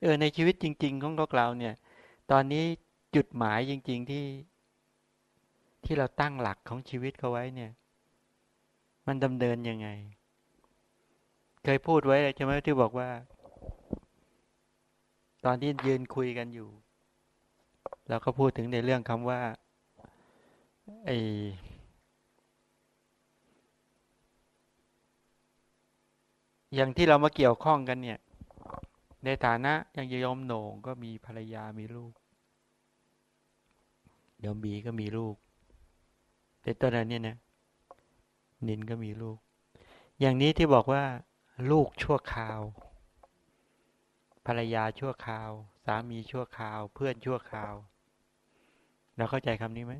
เออในชีวิตจริง ๆ ของพวกเราเนี่ย ตอนนี้จุดหมายจริง ๆที่ที่เราตั้งหลักของชีวิตเขาไว้เนี่ย มันดำเนินยังไง เคยพูดไว้ใช่ไหมที่บอกว่า ตอนที่ยืนคุยกันอยู่เราก็พูดถึงในเรื่องคำว่าไออย่างที่เรามาเกี่ยวข้องกันเนี่ย ในฐานะอย่างยมโหน่งก็มีภรรยามีลูกยมบีก็มีลูกเป็นต้นนั้นเนี่ยนะนินก็มีลูก อย่างนี้ที่บอกว่า ลูกชั่วคราว ภรรยาชั่วคราว สามีชั่วคราว เพื่อนชั่วคราวเราเข้าใจคำนี้ไหม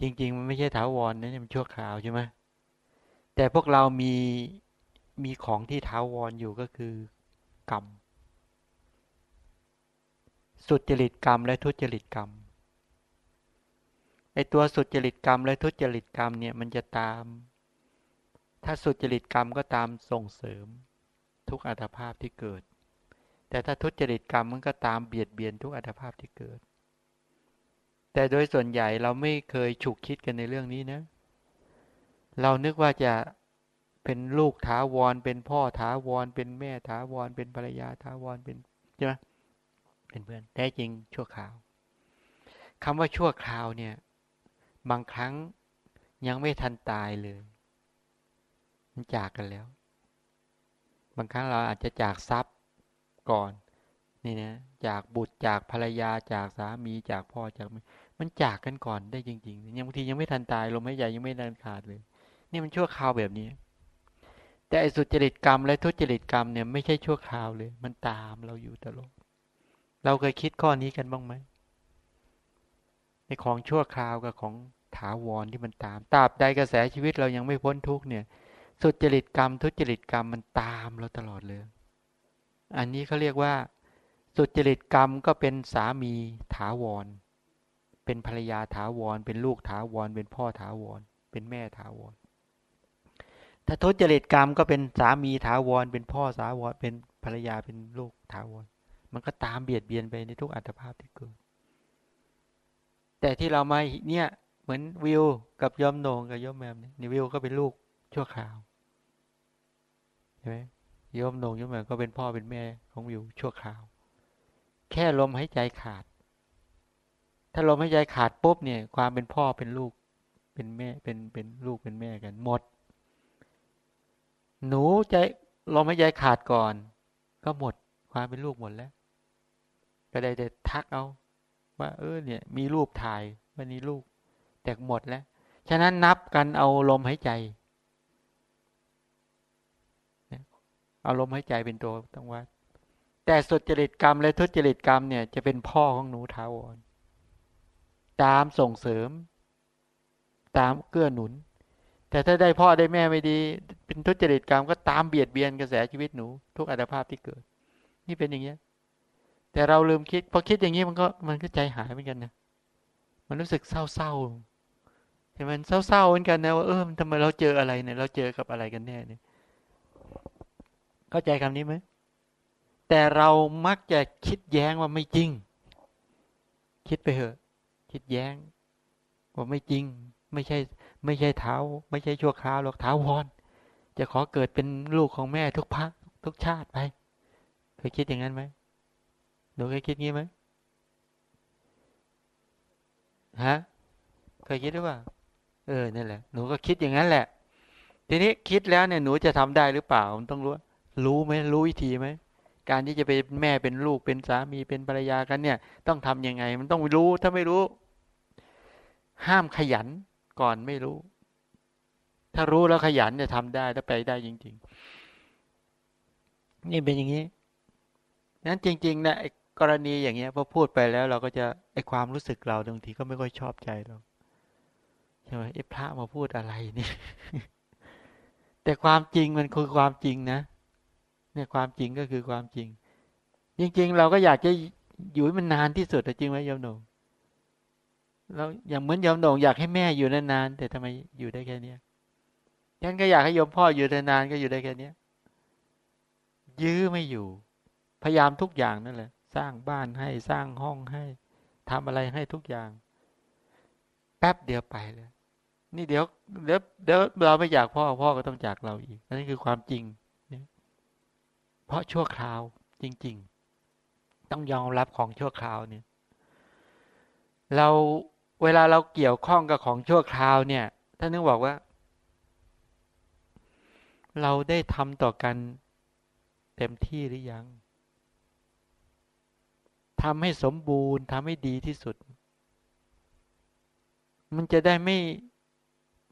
จริง ๆ มันไม่ใช่ถาวรนะมันชั่วคราวใช่ไหมแต่พวกเรามีมีของที่ถาวรออยู่ก็คือ กรรม สุจริตกรรม และทุจริตกรรมไอตัวสุจริตกรรม และทุจริตกรรมเนี่ยมันจะตาม ถ้าสุจริตกรรมก็ตามส่งเสริม ทุกอัตภาพที่เกิด แต่ถ้าทุจริตกรรมมันก็ตามเบียดเบียนทุกอัตภาพที่เกิด แต่โดยส่วนใหญ่เราไม่เคยฉุกคิดกันในเรื่องนี้นะ เรานึกว่าจะ เป็นลูกถาวร เป็นพ่อถาวร เป็นแม่ถาวร เป็นภรรยาถาวร เป็นใช่ไหมเป็นเพื่อนแท้จริงชั่วคราวคำว่าชั่วคราวเนี่ย บางครั้งยังไม่ทันตายเลย มันจากกันแล้ว บางครั้งเราอาจจะจากทรัพย์ก่อน นี่นะ จากบุตรจากภรรยาจากสามีจากพ่อจากมันจากกันก่อนได้จริงๆยังบางทียังไม่ทันตายลมหายใจยังไม่ทันขาดเลย นี่มันชั่วคราวแบบนี้ แต่สุจริตกรรม และทุจริตกรรมเนี่ยไม่ใช่ชั่วคราวเลย มันตามเราอยู่ตลอดเราเคยคิดข้อนี้กันบ้างไหมในของชั่วคราวกับของถาวรที่มันตามตราบใดกระแสชีวิตเรายังไม่พ้นทุกเนี่ย สุจริตกรรม ทุจริตกรรมมันตามเราตลอดเลย อันนี้เขาเรียกว่า สุจริตกรรมก็เป็นสามีถาวร เป็นภรรยาถาวร เป็นลูกถาวร เป็นพ่อถาวร เป็นแม่ถาวร ถ้าทุจริตกรรมก็เป็นสามีถาวร เป็นพ่อสาวรเป็นภรรยาเป็นลูกถาวร มันก็ตามเบียดเบียนไปในทุกอัตภาพที่เกิด แต่ที่เรามาเนี่ยเหมือนวิวกับยอมโหนงกับยอมแมมนี่วิวก็เป็นลูกชั่วคราวใช่ไหมยอมโหนงยอมแมมก็เป็นพ่อเป็นแม่ของวิวชั่วคราว แค่ลมหายใจขาด ถ้าลมหายใจขาดปุ๊บเนี่ย ความเป็นพ่อเป็นลูกเป็นแม่เป็นเป็นลูกเป็นแม่กันหมด หนูใจลมหายใจขาดก่อน ก็หมดความเป็นลูกหมดแล้ว ก็ได้แต่ทักเอา ว่า เออเนี่ย มีรูปถ่ายวันนี้ลูก แต่หมดแล้ว ฉะนั้นนับกันเอาลมหายใจเอาลมหายใจเป็นตัวต้องวัด แต่สุจริตกรรมและทุจริตกรรมเนี่ย จะเป็นพ่อของหนูท้าวรตามส่งเสริม ตามเกื้อหนุน แต่ถ้าได้พ่อได้แม่ไม่ดี เป็นทุจริตกรรมก็ตามเบียดเบียนกระแสชีวิตหนู ทุกอัตภาพที่เกิด นี่เป็นอย่างเงี้ย แต่เราลืมคิดพอคิดอย่างนี้มันก็มันก็ใจหายเหมือนกันนะมันรู้สึกเศร้าๆแต่มันเศร้าๆเหมือนกันนะว่าเออทำไมเราเจออะไรเนี่ย เราเจอกับอะไรกันแน่เนี่ย เข้าใจคำนี้ไหมแต่เรามักจะคิดแย้งว่าไม่จริง คิดไปเถอะ คิดแย้งว่าไม่จริง ไม่ใช่ ไม่ใช่เท้า ไม่ใช่ชั่วคราวหรอกเท้าวอนจะขอเกิดเป็นลูกของแม่ทุกพักทุกชาติไปเคยคิดอย่างนั้นไหมหนูเคยคิดงี้ไหมฮะเคยคิดหรือเปล่าเออนั่นแหละหนูก็คิดอย่างนั้นแหละ ทีนี้คิดแล้วเนี่ยหนูจะทำได้หรือเปล่ามันต้องรู้รู้ไหมรู้วิธีไหมการที่จะเป็นแม่เป็นลูกเป็นสามีเป็นภรรยากันเนี่ย ต้องทํำยังไง มันต้องรู้ถ้าไม่รู้ ห้ามขยัน ก่อนไม่รู้ ถ้ารู้แล้วขยันจะทำได้ถ้าไปได้จริง ๆ นี่เป็นอย่างนี้นั้นจริง ๆ นะกรณีอย่างเงี้ยพอพูดไปแล้วเราก็จะไอความรู้สึกเราบางทีก็ไม่ค่อยชอบใจเราใช่ไหมไอพระมาพูดอะไรนี่แต่ความจริงมันคือความจริงนะ เนี่ยความจริงก็คือความจริง จริง ๆ เราก็อยากจะอยู่ให้มันนานที่สุดแต่จริงไหมโยมหนุ่ม เราอย่างเหมือนยอมโด่งอยากให้แม่อยู่นานๆแต่ทำไมอยู่ได้แค่เนี้ยฉันก็อยากให้ยมพ่ออยู่นานๆก็อยู่ได้แค่เนี้ยยื้อไม่อยู่ พยายามทุกอย่างนั่นแหละ สร้างบ้านให้สร้างห้องให้ทำอะไรให้ทุกอย่าง แป๊บเดียวไปเลยนี่เดี๋ยวเดี๋ยวเดี๋ยวเราไม่อยากพ่อพ่อก็ต้องจากเราอีกอันนี้คือความจริงเพราะชั่วคราวจริง ๆ ต้องยอมรับของชั่วคราวเนี่ย เรา เวลาเราเกี่ยวข้องกับของชั่วคราวเนี่ยท่านนึกบอกว่า เราได้ทำต่อกันเต็มที่หรือยังทำให้สมบูรณ์ทำให้ดีที่สุด มันจะได้ไม่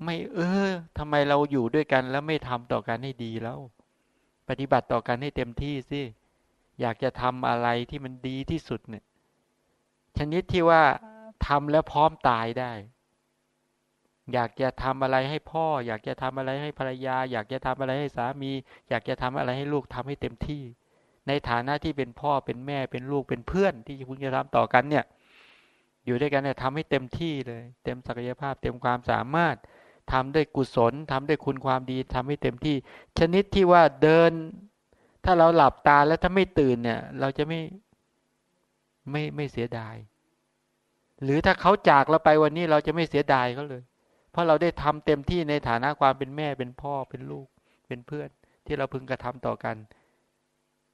ไม่เออทำไมเราอยู่ด้วยกันแล้วไม่ทำต่อกันให้ดีแล้ว ปฏิบัติต่อกันให้เต็มที่สิอยากจะทำอะไรที่มันดีที่สุดเนี่ยชนิดที่ว่า ทำแล้วพร้อมตายได้ อยากจะทำอะไรให้พ่อ อยากจะทำอะไรให้ภรรยา อยากจะทำอะไรให้สามี อยากจะทำอะไรให้ลูกทำให้เต็มที่ ในฐานะที่เป็นพ่อเป็นแม่เป็นลูกเป็นเพื่อน ที่คุณจะทำต่อกันเนี่ย อยู่ด้วยกันเนี่ยทำให้เต็มที่เลย เต็มศักยภาพ เต็มความสามารถทำด้วยกุศลทำด้วยคุณความดีทำให้เต็มที่ ชนิดที่ว่าเดิน ถ้าเราหลับตาแล้วถ้าไม่ตื่นเนี่ย เราจะไม่ไม่ไม่เสียดาย หรือถ้าเขาจากเราไปวันนี้เราจะไม่เสียดายเขาเลย เพราะเราได้ทำเต็มที่ในฐานะความเป็นแม่เป็นพ่อเป็นลูกเป็นเพื่อน ที่เราพึงกระทำต่อกัน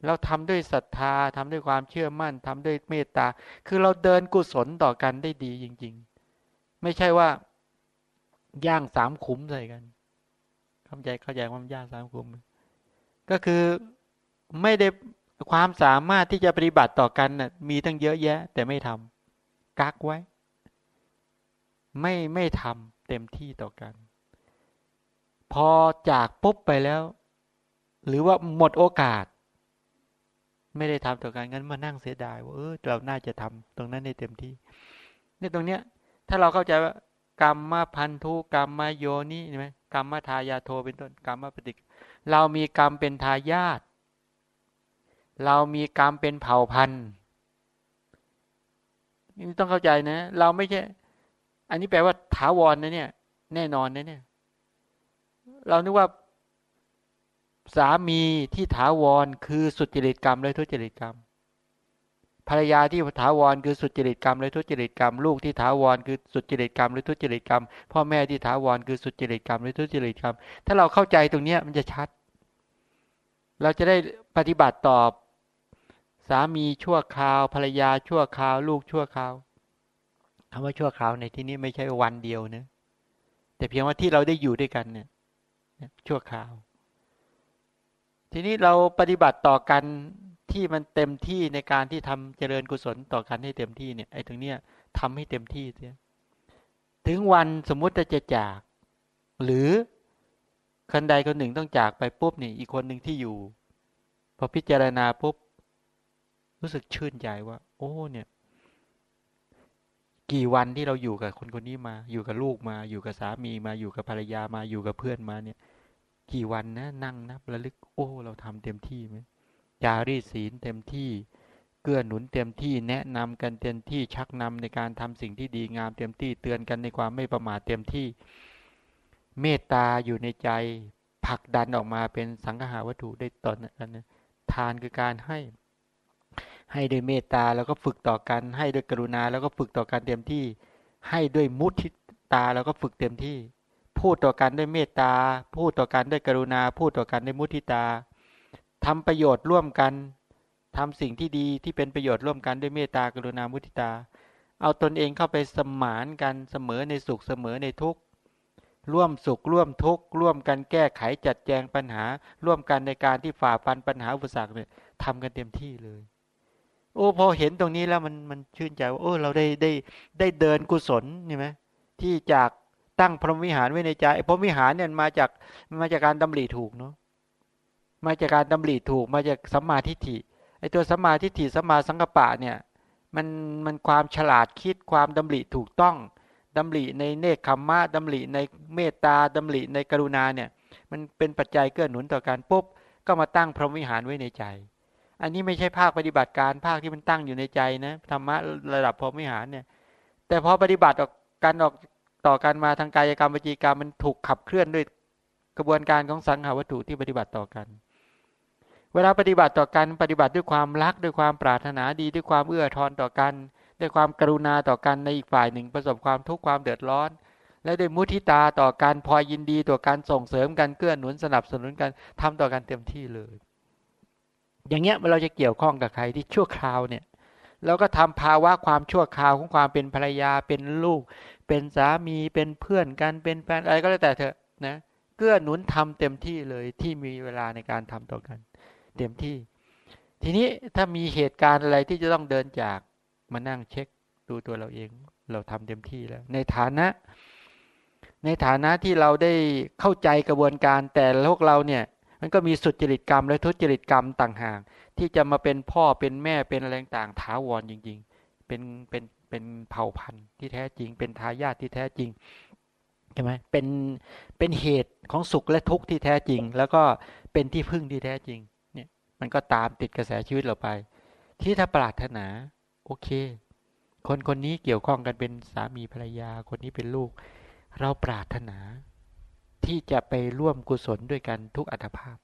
เราทำด้วยศรัทธาทำด้วยความเชื่อมั่นทำด้วยเมตตา คือเราเดินกุศลต่อกันได้ดีจริง ๆ ไม่ใช่ว่าย่างสามขุมใส่กันเข้าใจเข้าใจว่าย่างสามขุม ก็คือไม่ได้ความสามารถที่จะปฏิบัติต่อกันน่ะมีตั้งเยอะแยะ แต่ไม่ทำ กักไว้ ไม่ไม่ทำเต็มที่ต่อกัน พอจากปุ๊บไปแล้ว หรือว่าหมดโอกาส ไม่ได้ทำต่อการงั้นมานั่งเสียดายว่าเออเราน่าจะทำตรงนั้นในเต็มที่เนี่ยตรงเนี้ย ถ้าเราเข้าใจว่ากรรมมาพันธุกรรมมาโยนี่ใช่ไหมกรรมมาทายาโทเป็นต้นกรรมมาปฏิกเรามีกรรมเป็นทายาทเรามีกรรมเป็นเผ่าพันธุ์ นี่ต้องเข้าใจนะ เราไม่ใช่ อันนี้แปลว่าถาวรนะเนี่ย แน่นอนนะเนี่ย เรานึกว่าสามีที่ถาวรคือสุจริตกรรมและทุจริตกรรม ภรรยาที่ถาวรคือสุจริตกรรมและทุจริตกรรม ลูกที่ถาวรคือสุจริตกรรมหรือทุจริตกรรม พ่อแม่ที่ถาวรคือสุจริตกรรมหรือทุจริตกรรม ถ้าเราเข้าใจตรงนี้มันจะชัด เราจะได้ปฏิบัติตอบ สามีชั่วคราว ภรรยาชั่วคราว ลูกชั่วคราวคำว่าชั่วคราวในที่นี้ไม่ใช่วันเดียวนะแต่เพียงว่าที่เราได้อยู่ด้วยกันเนี่ยชั่วคราว ทีนี้เราปฏิบัติต่อกันที่มันเต็มที่ในการที่ทำเจริญกุศลต่อกันให้เต็มที่เนี่ยไอ้ตรงเนี้ยทำให้เต็มที่เสียถึงวันสมมุติจะจาก หรือคนใดคนหนึ่งต้องจากไปปุ๊บเนี่ยอีกคนหนึ่งที่อยู่ พอพิจารณาปุ๊บ รู้สึกชื่นใจว่า โอ้เนี่ย กี่วันที่เราอยู่กับคนคนนี้มา อยู่กับลูกมา อยู่กับสามีมา อยู่กับภรรยามา อยู่กับเพื่อนมาเนี่ย กี่วันนะ นั่งนับระลึก โอ้ เราทำเต็มที่ไหมจารีศีลเต็มที่เกื้อหนุนเต็มที่แนะนำกันเต็มที่ชักนำในการทำสิ่งที่ดีงามเต็มที่เตือนกันในความไม่ประมาทเต็มที่ เมตตาอยู่ในใจผลักดันออกมาเป็นสังฆาวัตถุได้ตอนนั้นทานคือการให้ ให้ด้วยเมตตาแล้วก็ฝึกต่อกัน ให้ด้วยกรุณา แล้วก็ฝึกต่อกันเต็มที่ ให้ด้วยมุทิตาแล้วก็ฝึกเต็มที่ พูดต่อกันด้วยเมตตา พูดต่อกันด้วยกรุณา พูดต่อกันด้วยมุทิตาทำประโยชน์ร่วมกันทำสิ่งที่ดีที่เป็นประโยชน์ร่วมกันด้วยเมตตากรุณามุทิตา เอาตนเองเข้าไปสมานกันเสมอในสุขเสมอในทุกข์ร่วมสุขร่วมทุกข์ร่วมกันแก้ไขจัดแจงปัญหา ร่วมกันในการที่ฝ่าฟันปัญหาอุปสรรคเนี่ยทำกันเต็มที่เลย โอ้พอเห็นตรงนี้แล้วมันมันชื่นใจว่าโอ้เราได้ได้ได้เดินกุศลใช่ไหมที่จากตั้งพรหมวิหารไว้ในใจพรหมวิหารเนี่ยมาจากมาจากการดำริถูกเนาะมาจากการดำริถูก มาจากสัมมาทิฏฐิไอตัวสัมมาทิฏฐิสัมมาสังกปะเนี่ยมันมันความฉลาดคิดความดำริถูกต้องดำริในเนคขมมะดำริในเมตตาดำริในกรุณาเนี่ยมันเป็นปัจจัยเกื้อหนุนต่อการปุ๊บก็มาตั้งพรหมวิหารไว้ในใจ อันนี้ไม่ใช่ภาคปฏิบัติการภาคที่มันตั้งอยู่ในใจนะธรรมะระดับพรหมิหารเนี่ย แต่พอปฏิบัติออกการออกต่อกันมาทางกายกรรมวิจีกรรมมันถูกขับเคลื่อนด้วยกระบวนการของสังหาวัตถุที่ปฏิบัติต่อกัน เวลาปฏิบัติต่อกันปฏิบัติด้วยความรักด้วยความปรารถนาดีด้วยความเอื้อทอนต่อกัน ด้วยความกรุณาต่อกันในอีกฝ่ายหนึ่งประสบความทุกข์ความเดือดร้อน และด้วยมุทิตาต่อกันพอยินดีต่อการส่งเสริมกันเกื้อหนุนสนับสนุนกันทำต่อกันเต็มที่เลย อย่างเงี้ยเราจะเกี่ยวข้องกับใครที่ชั่วคราวเนี่ยเราก็ทำภาวะความชั่วคราวของความเป็นภรรยาเป็นลูก เป็นสามีเป็นเพื่อนกันเป็นแฟนอะไรก็แล้วแต่เถอะนะเกื้อหนุนทำเต็มที่เลยที่มีเวลาในการทำต่อกัน เต็มที่ ทีนี้ถ้ามีเหตุการณ์อะไรที่จะต้องเดินจากมานั่งเช็คดูตัวเราเอง เราทำเต็มที่แล้ว ในฐานะ ในฐานะที่เราได้เข้าใจกระบวนการแต่พวกเราเนี่ย มันก็มีสุจริตกรรม และทุจริตกรรมต่างหากที่จะมาเป็นพ่อเป็นแม่เป็นอะไรต่างถาวรจริง ๆ เป็นเป็นเป็นเผ่าพันธุ์ที่แท้จริง เป็นทายาทที่แท้จริงใช่ไหมเป็นเป็นเหตุของสุขและทุกข์ที่แท้จริง แล้วก็เป็นที่พึ่งที่แท้จริง เนี่ย มันก็ตามติดกระแสชีวิตเราไป ที่ถ้าปรารถนา โอเค คนคนนี้เกี่ยวข้องกันเป็นสามีภรรยาคนนี้เป็นลูก เราปรารถนา ที่จะไปร่วมกุศลด้วยกันทุกอัตภาพ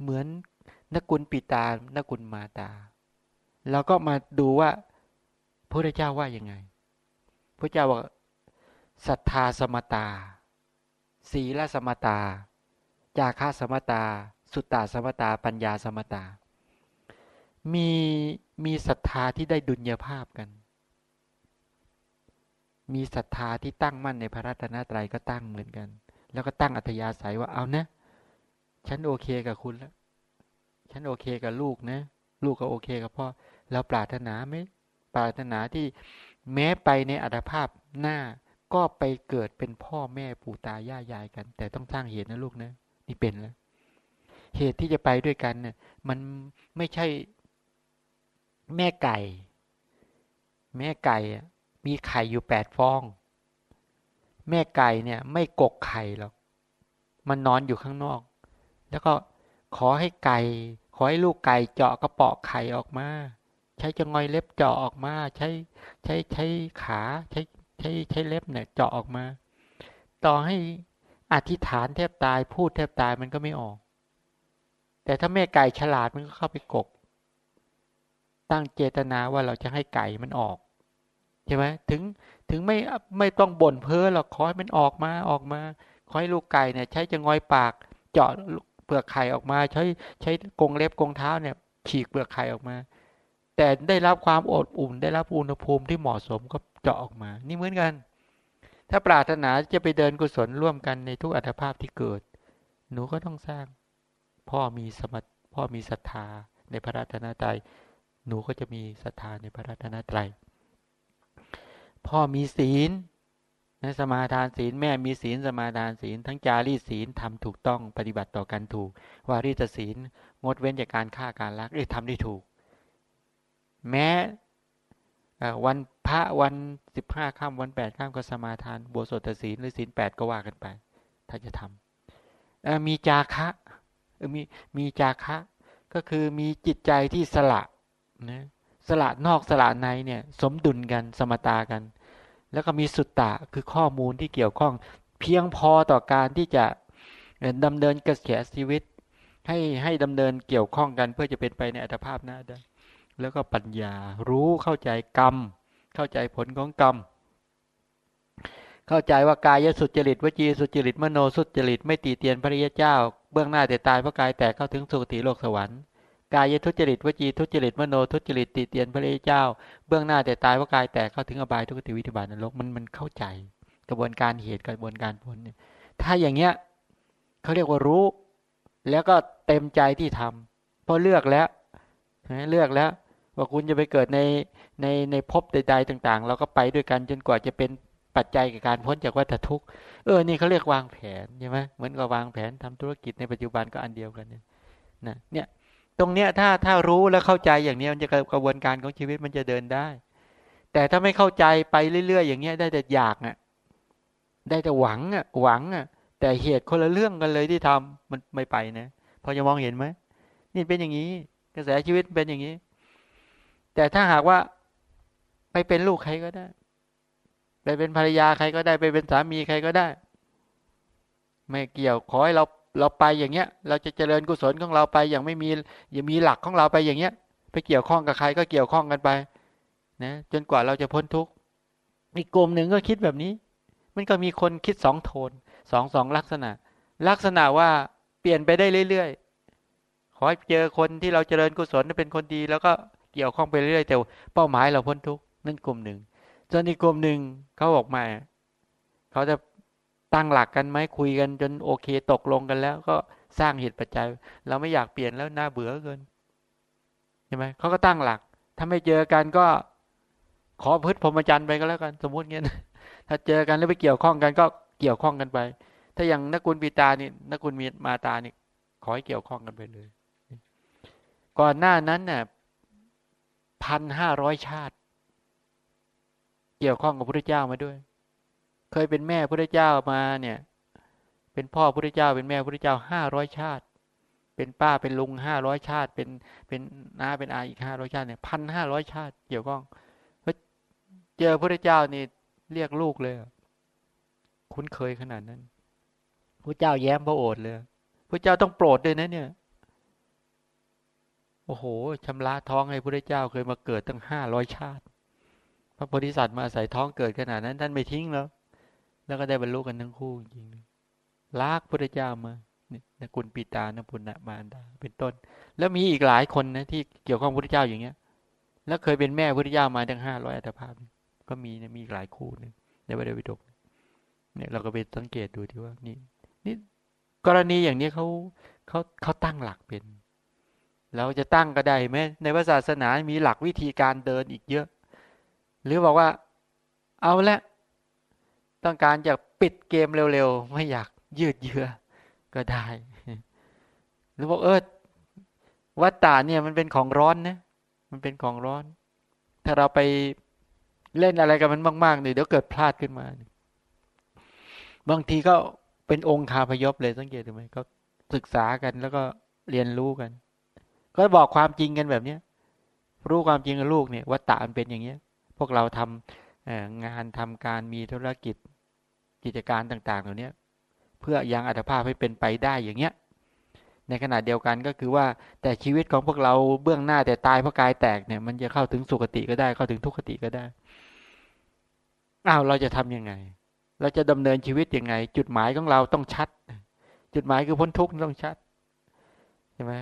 เหมือนนักกุลปิตานักกุลมาตาเราก็มาดูว่าพระเจ้าว่ายังไง พระเจ้าบอกศรัทธาสมตา ศีลสมตา จาคาสมตา สุตตาสมตา ปัญญาสมตา มีมีศรัทธาที่ได้ดุลยภาพกัน มีศรัทธาที่ตั้งมั่นในพระรัตนตรัยก็ตั้งเหมือนกัน แล้วก็ตั้งอัธยาศัยว่าเอานะฉันโอเคกับคุณแล้ว ฉันโอเคกับลูกนะ ลูกก็โอเคกับพ่อเราปรารถนาไหมปรารถนาที่แม้ไปในอัตภาพหน้าก็ไปเกิดเป็นพ่อแม่ปู่ตายายยายกัน แต่ต้องสร้างเหตุนะลูกนะ นี่เป็นแล้ว เหตุที่จะไปด้วยกันเนี่ยมันไม่ใช่แม่ไก่ แม่ไก่อะ มีไข่อยู่แปดฟอง แม่ไก่เนี่ยไม่กกไข่หรอก มันนอนอยู่ข้างนอก แล้วก็ขอให้ไก่ ขอให้ลูกไก่เจาะกระเปาะไข่ออกมา ใช้จงอยเล็บเจาะออกมา ใช้ใช้ใช้ขาใช้ใช้ใช้เล็บเนี่ยเจาะออกมา ต่อให้อธิษฐานแทบตายพูดแทบตายมันก็ไม่ออก แต่ถ้าแม่ไก่ฉลาดมันก็เข้าไปกก ตั้งเจตนาว่าเราจะให้ไก่มันออก ช่ไหมถึงถึงไม่ไม่ต้องบ่นเพ้อหรอกขอให้มันออกมาออกมาขอให้ลูกไก่เนี่ย ใช้จะงอยปาก เจาะเปลือกไข่ออกมา ใช้ใช้กงเล็บกงเท้าเนี่ย ฉีกเปลือกไข่ออกมา แต่ได้รับความอดอุ่น ได้รับอุณหภูมิที่เหมาะสมก็เจาะออกมา นี่เหมือนกัน ถ้าปรารถนาจะไปเดินกุศลร่วมกันในทุกอัตภาพที่เกิด หนูก็ต้องสร้าง พ่อมีสมพ่อมีศรัทธาในพระรัตนตรัย หนูก็จะมีศรัทธาในพระรัตนตรัย พ่อมีศีลนะสมาทานศีลแม่มีศีลสมาทานศีล ทั้งจารีศีลทำถูกต้องปฏิบัติต่อกันถูก วารีตศีลงดเว้นจากการฆ่าการลักเอ้ยทำได้ถูก แม้วันพระวันสิบห้าข้ามวันแปดข้ามก็สมาทานบวสดศีลหรือศีลแปดก็ว่ากันไป ถ้าจะทำมีจาคะมีมีจาคะก็คือมีจิตใจที่สละนะ สละนอกสละในเนี่ยสมดุลกันสมตากัน แล้วก็มีสุตตะคือข้อมูลที่เกี่ยวข้อง เพียงพอต่อการที่จะดำเนินกระแสชีวิต ให้ให้ดำเนินเกี่ยวข้องกันเพื่อจะเป็นไปในอัตภาพหน้าได้แล้วก็ปัญญารู้เข้าใจกรรม เข้าใจผลของกรรม เข้าใจว่ากายสุจริตวจีสุจริตมโนสุจริต ไม่ตีเตียนพระริยเจ้า เบื้องหน้าแต่ตายเพราะกายแตกเข้าถึงสุคติโลกสวรรค์ กายทุจริตวจีทุจริตมโนทุจริตติเตียนพระเจ้า เบื้องหน้าแต่ตายเพรากายแตกเข้าถึงอบายทุกติวิธิบาตนรกมันมันเข้าใจ กระบวนการเหตุกระบวนการผลเนี่ยถ้าอย่างเงี้ยเขาเรียกว่ารู้ แล้วก็เต็มใจที่ทำเพราะเลือกแล้วเลือกแล้ว ว่าคุณจะไปเกิดในในในภพใด ๆ ต่าง ๆ เราก็ไปด้วยกันจนกว่าจะเป็นปัจจัยกับการพ้นจากวัฏทุกข์เออนี่เขาเรียกวางแผนใช่ไหมเหมือนกับวางแผนทำธุรกิจในปัจจุบันก็อันเดียวกันเนี่ยนะเนี่ย ตรงเนี้ยถ้าถ้ารู้และเข้าใจอย่างนี้มันจะกระบวนการของชีวิตมันจะเดินได้ แต่ถ้าไม่เข้าใจไปเรื่อยๆอย่างเงี้ยได้แต่อยากอะได้แต่หวังอะหวังอะแต่เหตุคนละเรื่องกันเลยที่ทำมันไม่ไปนะพอจะมองเห็นไหมนี่เป็นอย่างนี้ กระแสชีวิตเป็นอย่างนี้ แต่ถ้าหากว่าไปเป็นลูกใครก็ได้ ไปเป็นภรรยาใครก็ได้ ไปเป็นสามีใครก็ได้ ไม่เกี่ยวขอให้เรา เราไปอย่างเงี้ย เราจะเจริญกุศลของเราไปอย่างไม่มีอย่ามีหลักของเราไปอย่างเงี้ย ไปเกี่ยวข้องกับใครก็เกี่ยวข้องกันไปนะจนกว่าเราจะพ้นทุกข์อีกกลุ่มหนึ่งก็คิดแบบนี้ มันก็มีคนคิดสองโทนสองสองลักษณะ ลักษณะว่าเปลี่ยนไปได้เรื่อยๆขอให้เจอคนที่เราเจริญกุศลเป็นคนดี แล้วก็เกี่ยวข้องไปเรื่อยๆแต่เป้าหมายเราพ้นทุกข์นั่นกลุ่มหนึ่งส่วนอีกกลุ่มหนึ่งเขาออกมาเขาจะ ตั้งหลักกันไหมคุยกันจนโอเคตกลงกันแล้ว ก็สร้างเหตุปัจจัย เราไม่อยากเปลี่ยนแล้วน่าเบื่อเกินใช่ไหมเขาก็ตั้งหลัก ถ้าไม่เจอกันก็ขอพึ่พรหมจรรย์ไปก็แล้วกันสมมติเงี้ยถ้าเจอกันแล้วไปเกี่ยวข้องกันก็เกี่ยวข้องกันไป ถ้าอย่างนักกุลปีตานี่นักกุลมีมาตานี่ขอให้เกี่ยวข้องกันไปเลย ก่อนหน้านั้นเนี่ยพันห้าร้อยชาติ เกี่ยวข้องกับพระเจ้ามาด้วย เคยเป็นแม่พระเจ้ามาเนี่ย เป็นพ่อพระเจ้า เป็นแม่พระเจ้าห้าร้อยชาติ เป็นป้าเป็นลุงห้าร้อยชาติ เป็นเป็นน้าเป็นอาอีกห้าร้อยชาติเนี่ยพันห้าร้อยชาติเกี่ยวข้องเจอพระเจ้านี่เรียกลูกเลย คุ้นเคยขนาดนั้นพระเจ้าแย้มพระโอษฐ์เลยพระเจ้าต้องโปรดด้วยนะเนี่ยโอ้โหชำระท้องให้พระเจ้าเคยมาเกิดตั้งห้าร้อยชาติ พระโพธิสัตว์มาใส่ท้องเกิดขนาดนั้น ท่านไม่ทิ้งแล้ว แล้วก็ได้บรรลุกันทั้งคู่จริงลากพระเจ้ามาเนี่ยกุลปีตานปุณณมารดาเป็นต้น แล้วมีอีกหลายคนนะที่เกี่ยวข้องพระเจ้าอย่างเงี้ย แล้วเคยเป็นแม่พระเจ้ามาทั้งห้าร้อยอัตภาพ ก็มีนะมีหลายคู่นึงในบริวิดกเนี่ยเราก็ไปสังเกตดูที่ว่านี่นี่กรณีอย่างนี้เขาเขาเขาตั้งหลักเป็น เราจะตั้งก็ได้ไหมในพระศาสนามีหลักวิธีการเดินอีกเยอะ หรือบอกว่า เอาละ ต้องการจะปิดเกมเร็วๆ ไม่อยากยืดเยื้อก็ได้ หรือบอกเออวัตตาเนี่ยมันเป็นของร้อนนะมันเป็นของร้อน ถ้าเราไปเล่นอะไรกับมันมากๆเนี่ยเดี๋ยวเกิดพลาดขึ้นมา บางทีก็เป็นองค์คาพยพเลยสังเกตดูไหมก็ศึกษากันแล้วก็เรียนรู้กัน ก็บอกความจริงกันแบบเนี้ยรู้ความจริงกับลูกเนี่ยวัตตะมันเป็นอย่างเงี้ย พวกเราทำงานทำการมีธุรกิจ กิจการต่างๆ เหล่านี้เพื่อยังอัตภาพให้เป็นไปได้อย่างเงี้ย ในขณะเดียวกันก็คือว่าแต่ชีวิตของพวกเราเบื้องหน้าแต่ตายเพราะกายแตกเนี่ย มันจะเข้าถึงสุคติก็ได้เข้าถึงทุกขติก็ได้อ้าวเราจะทํำยังไง เราจะดำเนินชีวิตยังไง จุดหมายของเราต้องชัด จุดหมายคือพ้นทุกข์ต้องชัดใช่ไหม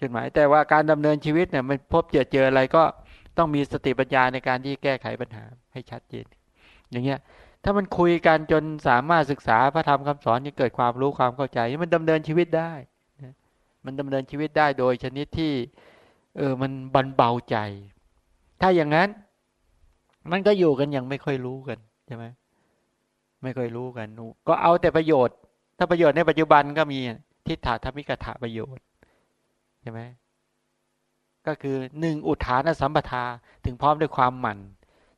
จุดหมายแต่ว่าการดำเนินชีวิตเนี่ยมันพบเจอเจออะไรก็ต้องมีสติปัญญาในการที่แก้ไขปัญหาให้ชัดเจน อย่างเงี้ย ถ้ามันคุยกันจนสามารถศึกษาพระธรรมคำสอนจะเกิดความรู้ความเข้าใจ มันดำเนินชีวิตได้ มันดำเนินชีวิตได้โดยชนิดที่ เออมันบรรเบาใจ ถ้าอย่างนั้น มันก็อยู่กันยังไม่ค่อยรู้กันใช่ไหมไม่ค่อยรู้กัน ก็เอาแต่ประโยชน์ ถ้าประโยชน์ในปัจจุบันก็มีทิฏฐาธรรมิกถาประโยชน์ใช่ไหมก็คือหนึ่งอุทานสัมปทาถึงพร้อมด้วยความหมั่น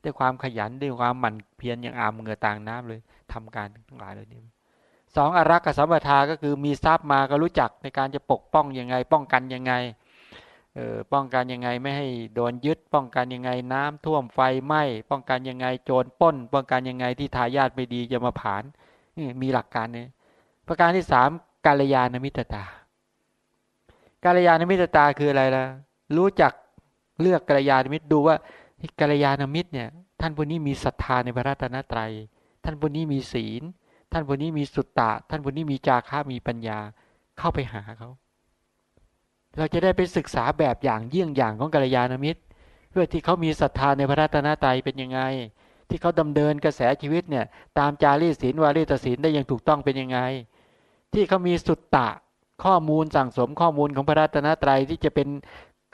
ด้วยความขยันด้วยความหมั่นเพียรอย่างอามเงือต่างน้ำเลยทำการทั้งหลายเลยนี้สองอารักษ์สัมปทาก็คือมีทรัพย์มาก็รู้จักในการจะปกป้องยังไง ป้องกันยังไงเออป้องกันยังไงไม่ให้โดนยึด ป้องกันยังไงน้ำท่วมไฟไหม้ป้องกันยังไงโจรป้น ป้องกันยังไงที่ทายาทไม่ดีจะมาผ่านนี่มีหลักการเนี้ประการที่สามกาลยานมิตรตา กาลยานมิตรตาคืออะไรล่ะรู้จักเลือกกาลยานมิตรดูว่า กาลยานมิตรเนี่ย ท่านผู้นี้มีศรัทธาในพระรัตนตรัย ท่านผู้นี้มีศีล ท่านผู้นี้มีสุตตะ ท่านผู้นี้มีจาระมีปัญญาเข้าไปหาเขา เราจะได้ไปศึกษาแบบอย่างเยี่ยงอย่างของกัลยาณมิตร เพื่อที่เขามีศรัทธาในพระรัตนตรัยเป็นยังไง ที่เขาดำเนินกระแสชีวิตเนี่ย ตามจารีศีลวารีตศีลได้อย่างถูกต้องเป็นยังไง ที่เขามีสุตตะข้อมูลสั่งสมข้อมูลของพระรัตนตรัยที่จะเป็น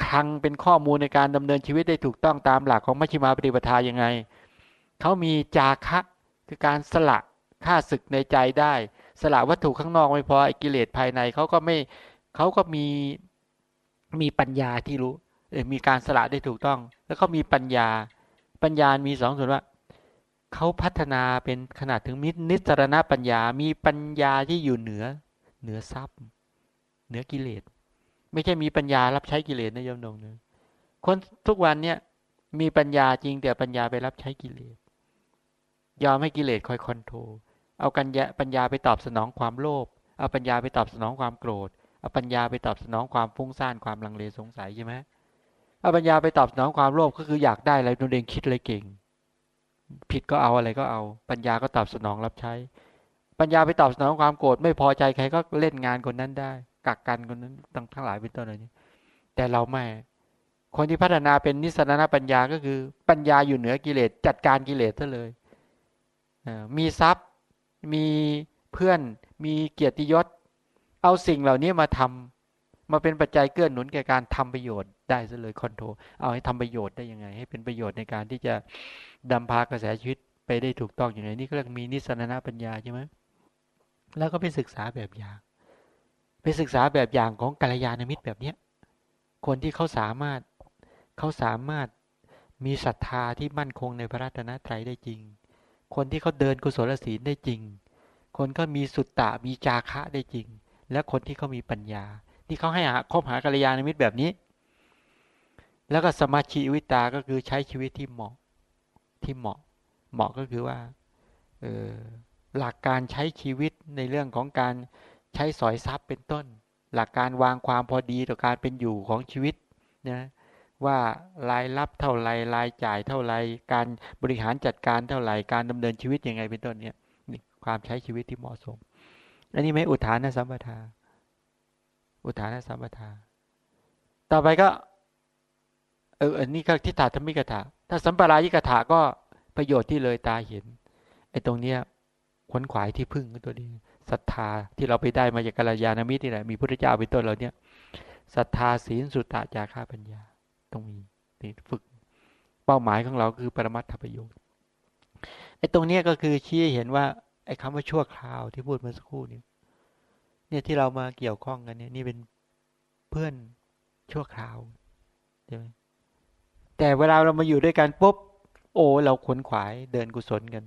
คลังเป็นข้อมูลในการดำเนินชีวิตได้ถูกต้องตามหลักของมัชฌิมาปฏิปทายังไง เขามีจาคะคือการสละค่าศึกในใจได้ สละวัตถุข้างนอกไม่พอไอ้กิเลสภายในเขาก็ไม่เขาก็มีมีปัญญาที่รู้มีการสละได้ถูกต้อง แล้วเขามีปัญญา ปัญญามีสองส่วนว่าเขาพัฒนาเป็นขนาดถึงมิตรนิสรณปัญญา มีปัญญาที่อยู่เหนือ เหนือทรัพย์ เหนือกิเลส ไม่ใช่มีปัญญารับใช้กิเลสนะโยมนงเนะคนทุกวันเนี่ยมีปัญญาจริงแต่ปัญญาไปรับใช้กิเลส ยอมให้กิเลสคอยคอนโทรลเอากัญญาปัญญาไปตอบสนองความโลภเอาปัญญาไปตอบสนองความโกรธเอาปัญญาไปตอบสนองความฟุ้งซ่านความลังเลสงสัยใช่ไหมเอาปัญญาไปตอบสนองความโลภก็คืออยากได้อะไรตัวเองคิดอะไรเก่ง ผิดก็เอาอะไรก็เอา ปัญญาก็ตอบสนองรับใช้ ปัญญาไปตอบสนองความโกรธไม่พอใจใครก็เล่นงานคนนั้นได้ กักกันคนนั้นทั้งทั้งหลายเป็นต้นอะไรนี้แต่เราไม่ คนที่พัฒนาเป็นนิสรณปัญญาก็คือ ปัญญาอยู่เหนือกิเลสจัดการกิเลสซะเลยมีทรัพย์มีเพื่อนมีเกียรติยศ เอาสิ่งเหล่านี้มาทำมาเป็นปัจจัยเกื้อหนุนแก่การทำประโยชน์ได้ซะเลยคอนโทรเอาให้ทำประโยชน์ได้ยังไง ให้เป็นประโยชน์ในการที่จะดำพากระแสชีวิตไปได้ถูกต้องอย่างไรนี่ก็เรียกมีนิสรณปัญญาใช่ไหมแล้วก็ไปศึกษาแบบอย่าง ไปศึกษาแบบอย่างของกัลยาณมิตรแบบเนี้ยคนที่เขาสามารถเขาสามารถมีศรัทธาที่มั่นคงในพระรัตนตรัยได้จริง คนที่เขาเดินกุศลศีลได้จริง คนก็มีสุตตะมีจาคะได้จริง และคนที่เขามีปัญญา ที่เขาให้หาคบหากัลยาณมิตรแบบนี้ แล้วก็สมาชิวิตาก็คือใช้ชีวิตที่เหมาะที่เหมาะ เหมาะก็คือว่าออหลักการใช้ชีวิตในเรื่องของการ ใช้สอยทรัพย์เป็นต้น หลักการวางความพอดีต่อการเป็นอยู่ของชีวิตนะว่ารายรับเท่าไรรายจ่ายเท่าไรการบริหารจัดการเท่าไรการดำเนินชีวิตยังไงเป็นต้นเนี่ยความใช้ชีวิตที่เหมาะสม อันนี้ไม่อุทานนะสัมปทา อุทานนะสัมปทา ต่อไปก็เอออันนี้ก็ทิฏฐาธรรมิกถาถ้าสัมปรายิกถาก็ประโยชน์ที่เลยตาเห็นไอ้ตรงเนี้ยขวนขวายที่พึ่งตัวนี้ ศรัทธาที่เราไปได้มาจากกัลยาณมิตรนี่แหละมีพุทธเจ้าเป็นต้นเราเนี่ยศรัทธาศีลสุตตะจาราปัญญาต้องมีนี่ฝึกเป้าหมายของเราคือปรมัตถประโยชน์ไอ้ตรงเนี้ยก็คือชี้เห็นว่าไอ้คำว่าชั่วคราวที่พูดเมื่อสักครู่นี้เนี่ยที่เรามาเกี่ยวข้องกันเนี่ยนี่เป็นเพื่อนชั่วคราวใช่ไหมแต่เวลาเรามาอยู่ด้วยกันปุ๊บโอ้เราขวนขวายเดินกุศลกัน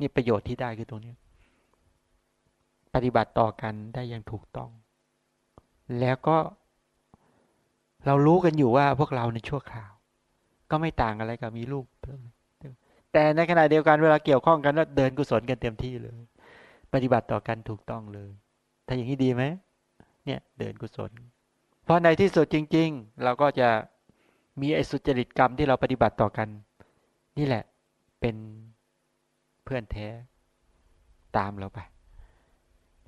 นี่ประโยชน์ที่ได้คือตรงนี้ ปฏิบัติต่อกันได้อย่างถูกต้อง แล้วก็ เรารู้กันอยู่ว่าพวกเราในชั่วคราว ก็ไม่ต่างอะไรกับมีลูกแต่ในขณะเดียวกันเวลาเกี่ยวข้องกันแล้วเดินกุศลกันเต็มที่เลย ปฏิบัติต่อกันถูกต้องเลย ถ้าอย่างนี้ดีไหมเนี่ยเดินกุศล เพราะในที่สุดจริง ๆ เราก็จะมีไอ้สุจริตกรรมที่เราปฏิบัติต่อกัน นี่แหละเป็นเพื่อนแท้ตามเราไป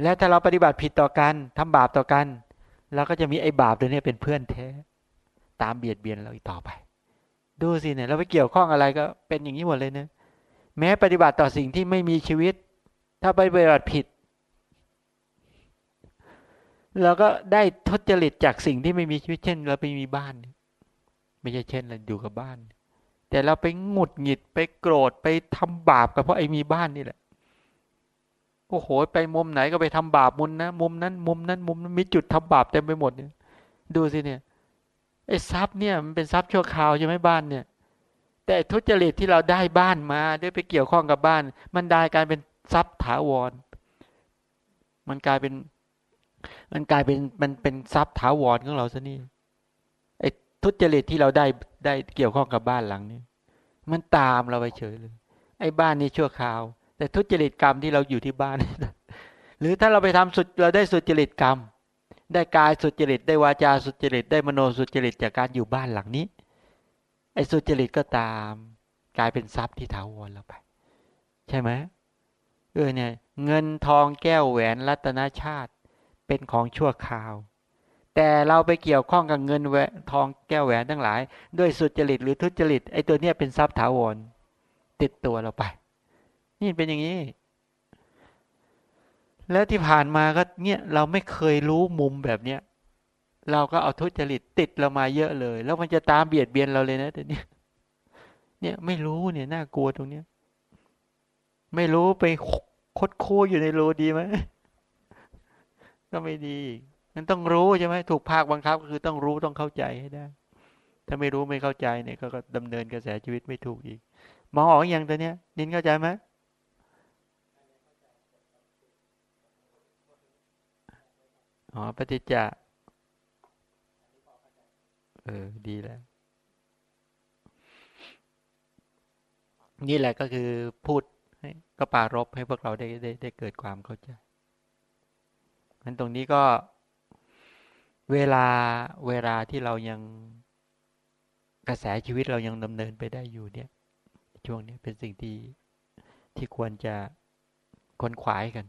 แล้วถ้าเราปฏิบัติผิดต่อกันทำบาปต่อกันเราก็จะมีไอ้บาปตัวนี้เป็นเพื่อนแท้ ตามเบียดเบียนเราอีกต่อไป ดูสิเนี่ย เราไปเกี่ยวข้องอะไรก็เป็นอย่างนี้หมดเลยเนะแม้ปฏิบัติต่อสิ่งที่ไม่มีชีวิต ถ้าไปปฏิบัติผิดเราก็ได้ทศจริตจากสิ่งที่ไม่มีชีวิตเช่น เราไปมีบ้าน ไม่ใช่เช่นเราอยู่กับบ้าน แต่เราไปหงุดหงิดไปโกรธไปทำบาปกับเพราะไอ้มีบ้านนี่แหละ อ้โห ไปมุมไหนก็ไปทำบาปมุมนะมุมนั้น มุมนั้น มุมนั้นมีจุดทำบาปเต็มไปหมดเนี่ย ดูสิเนี่ยไอ้ทรัพย์เนี่ยมันเป็นทรัพย์ชั่วคราวใช่ไหมบ้านเนี่ย แต่ทุจริตที่เราได้บ้านมาได้ไปเกี่ยวข้องกับบ้าน มันได้กลายเป็นทรัพย์ถาวร มันกลายเป็น มันกลายเป็นมันเป็นทรัพย์ถาวรของเราซะนี่ไอ้ทุจริตที่เราได้ได้เกี่ยวข้องกับบ้านหลังนี้มันตามเราไปเฉยเลย ไอ้บ้านนี้ชั่วคราว แต่ทุจริตกรรมที่เราอยู่ที่บ้าน หรือถ้าเราไปทำสุดเราได้สุจริตกรรม ได้กายสุจริต ได้วาจาสุจริต ได้มโนสุจริตจากการอยู่บ้านหลังนี้ ไอ้สุจริตก็ตาม กลายเป็นทรัพย์ที่ถาวรเราไป ใช่ไหมเออเนี่ย เงินทองแก้วแหวนรัตนชาติเป็นของชั่วคราว แต่เราไปเกี่ยวข้องกับเงินแหวนทองแก้วแหวนทั้งหลาย ด้วยสุจริตหรือทุจริตไอ้ตัวเนี้ยเป็นทรัพย์ถาวรติดตัวเราไป นี่เป็นอย่างนี้ แล้วที่ผ่านมาก็เนี่ยเราไม่เคยรู้มุมแบบเนี้ยเราก็เอาทุจริตติดเรามาเยอะเลย แล้วมันจะตามเบียดเบียนเราเลยนะแต่เนี้ยเนี่ยไม่รู้เนี่ยน่ากลัวตรงเนี้ย ไม่รู้ไปคดคูอยู่ในรูดีไหมก็ไม่ดีมันต้องรู้ใช่ไหมถูกภาคบังคับก็คือต้องรู้ต้องเข้าใจให้ได้ ถ้าไม่รู้ไม่เข้าใจเนี่ยก็ดำเนินกระแสชีวิตไม่ถูกอีกมองออกอย่างตัวเนี้ยนินเข้าใจไหม อ๋อ ปฏิจจะ เออ ดีแล้ว นี่แหละก็คือพูดให้ก็ปารบให้พวกเราได้ได้ได้เกิดความเข้าใจมันตรงนี้ก็เวลาเวลาที่เรายังกระแสชีวิตเรายังดำเนินไปได้อยู่เนี่ย ช่วงนี้เป็นสิ่งที่ที่ควรจะค้นขวายกัน